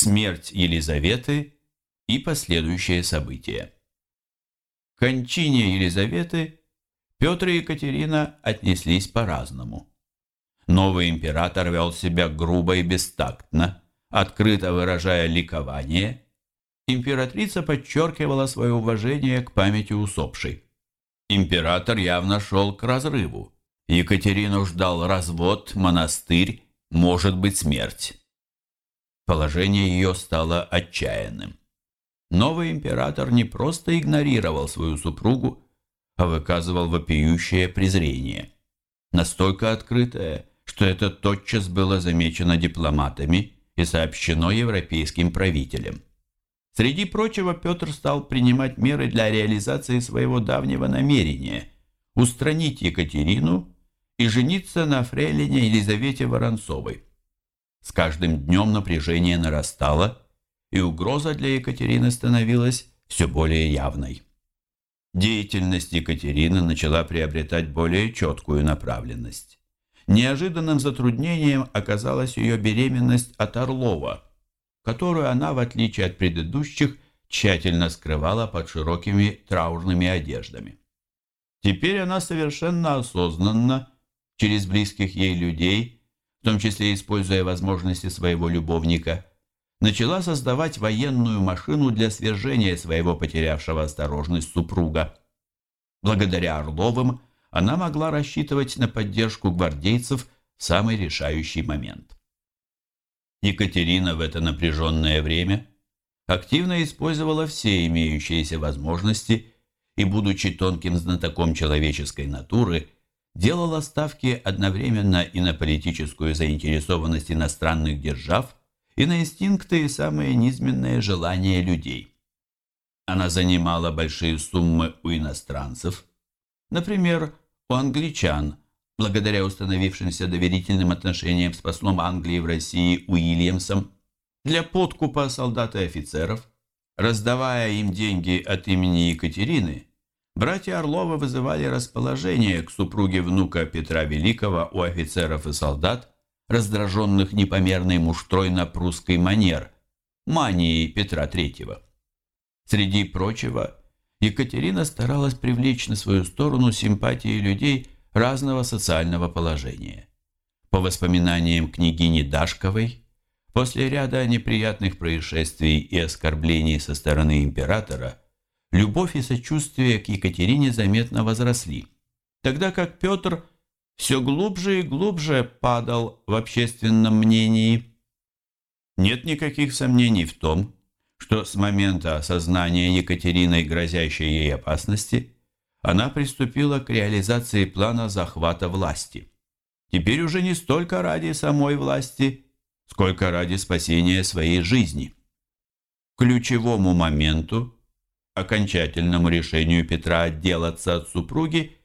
смерть Елизаветы и последующие события. К кончине Елизаветы Петр и Екатерина отнеслись по-разному. Новый император вел себя грубо и бестактно, открыто выражая ликование. Императрица подчеркивала свое уважение к памяти усопшей. Император явно шел к разрыву. Екатерину ждал развод, монастырь, может быть смерть. Положение ее стало отчаянным. Новый император не просто игнорировал свою супругу, а выказывал вопиющее презрение. Настолько открытое, что это тотчас было замечено дипломатами и сообщено европейским правителям. Среди прочего Петр стал принимать меры для реализации своего давнего намерения – устранить Екатерину и жениться на фрейлине Елизавете Воронцовой. С каждым днем напряжение нарастало, и угроза для Екатерины становилась все более явной. Деятельность Екатерины начала приобретать более четкую направленность. Неожиданным затруднением оказалась ее беременность от Орлова, которую она, в отличие от предыдущих, тщательно скрывала под широкими траурными одеждами. Теперь она совершенно осознанно, через близких ей людей, в том числе используя возможности своего любовника, начала создавать военную машину для свержения своего потерявшего осторожность супруга. Благодаря Орловым она могла рассчитывать на поддержку гвардейцев в самый решающий момент. Екатерина в это напряженное время активно использовала все имеющиеся возможности и, будучи тонким знатоком человеческой натуры, делала ставки одновременно и на политическую заинтересованность иностранных держав, и на инстинкты и самые низменные желания людей. Она занимала большие суммы у иностранцев, например, у англичан, благодаря установившимся доверительным отношениям с послом Англии в России Уильямсом, для подкупа солдат и офицеров, раздавая им деньги от имени Екатерины, братья Орловы вызывали расположение к супруге внука Петра Великого у офицеров и солдат, раздраженных непомерной муштрой на прусской манер, манией Петра III. Среди прочего, Екатерина старалась привлечь на свою сторону симпатии людей разного социального положения. По воспоминаниям княгини Дашковой, после ряда неприятных происшествий и оскорблений со стороны императора, любовь и сочувствие к Екатерине заметно возросли, тогда как Петр все глубже и глубже падал в общественном мнении. Нет никаких сомнений в том, что с момента осознания Екатериной грозящей ей опасности она приступила к реализации плана захвата власти. Теперь уже не столько ради самой власти, сколько ради спасения своей жизни. К ключевому моменту, окончательному решению Петра отделаться от супруги,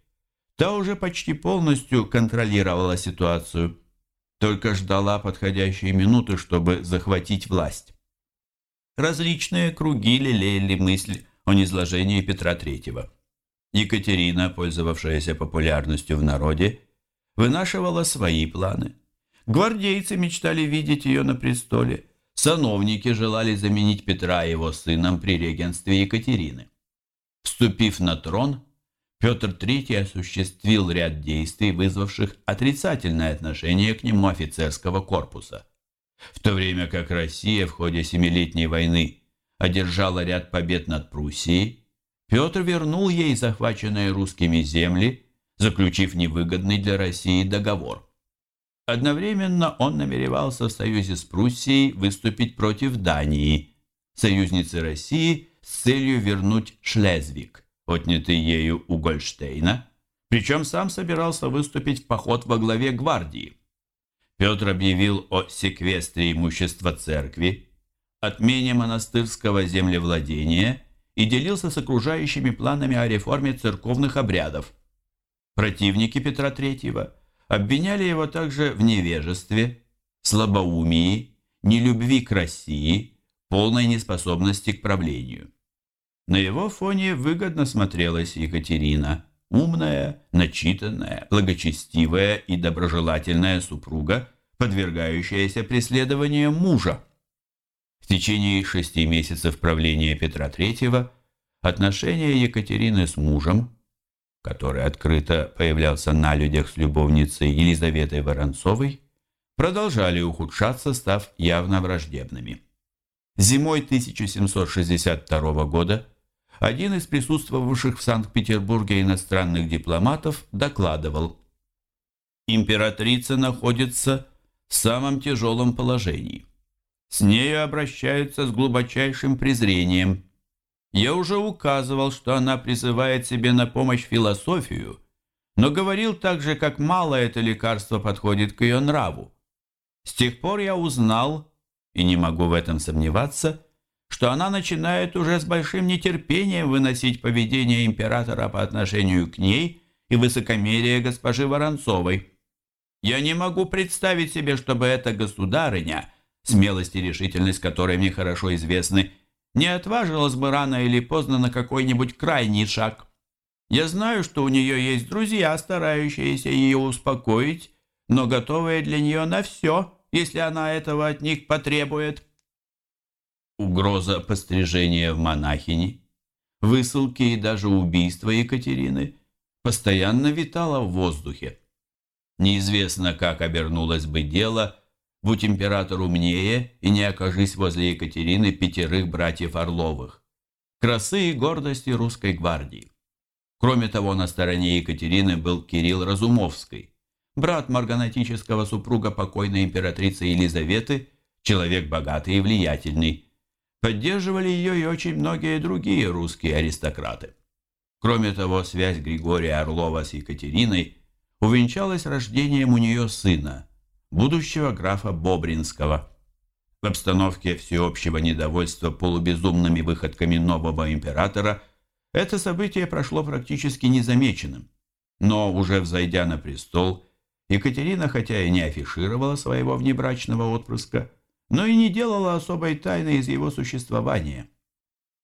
Та уже почти полностью контролировала ситуацию, только ждала подходящей минуты, чтобы захватить власть. Различные круги лелеяли мысль о низложении Петра III. Екатерина, пользовавшаяся популярностью в народе, вынашивала свои планы. Гвардейцы мечтали видеть ее на престоле, сановники желали заменить Петра его сыном при регенстве Екатерины. Вступив на трон, Петр III осуществил ряд действий, вызвавших отрицательное отношение к нему офицерского корпуса. В то время как Россия в ходе Семилетней войны одержала ряд побед над Пруссией, Петр вернул ей захваченные русскими земли, заключив невыгодный для России договор. Одновременно он намеревался в союзе с Пруссией выступить против Дании, союзницы России, с целью вернуть Шлезвиг отнятый ею у Гольштейна, причем сам собирался выступить в поход во главе гвардии. Петр объявил о секвестре имущества церкви, отмене монастырского землевладения и делился с окружающими планами о реформе церковных обрядов. Противники Петра III обвиняли его также в невежестве, слабоумии, нелюбви к России, полной неспособности к правлению. На его фоне выгодно смотрелась Екатерина, умная, начитанная, благочестивая и доброжелательная супруга, подвергающаяся преследованиям мужа. В течение шести месяцев правления Петра III отношения Екатерины с мужем, который открыто появлялся на людях с любовницей Елизаветой Воронцовой, продолжали ухудшаться, став явно враждебными. Зимой 1762 года один из присутствовавших в Санкт-Петербурге иностранных дипломатов докладывал «Императрица находится в самом тяжелом положении. С нею обращаются с глубочайшим презрением. Я уже указывал, что она призывает себе на помощь философию, но говорил также, как мало это лекарство подходит к ее нраву. С тех пор я узнал, и не могу в этом сомневаться, что она начинает уже с большим нетерпением выносить поведение императора по отношению к ней и высокомерие госпожи Воронцовой. Я не могу представить себе, чтобы эта государыня, смелость и решительность которой мне хорошо известны, не отважилась бы рано или поздно на какой-нибудь крайний шаг. Я знаю, что у нее есть друзья, старающиеся ее успокоить, но готовые для нее на все, если она этого от них потребует. Угроза пострижения в монахини, высылки и даже убийства Екатерины постоянно витала в воздухе. Неизвестно, как обернулось бы дело, будь император умнее и не окажись возле Екатерины пятерых братьев Орловых. Красы и гордости русской гвардии. Кроме того, на стороне Екатерины был Кирилл Разумовский, брат марганатического супруга покойной императрицы Елизаветы, человек богатый и влиятельный. Поддерживали ее и очень многие другие русские аристократы. Кроме того, связь Григория Орлова с Екатериной увенчалась рождением у нее сына, будущего графа Бобринского. В обстановке всеобщего недовольства полубезумными выходками нового императора это событие прошло практически незамеченным. Но уже взойдя на престол, Екатерина, хотя и не афишировала своего внебрачного отпрыска, но и не делала особой тайны из его существования.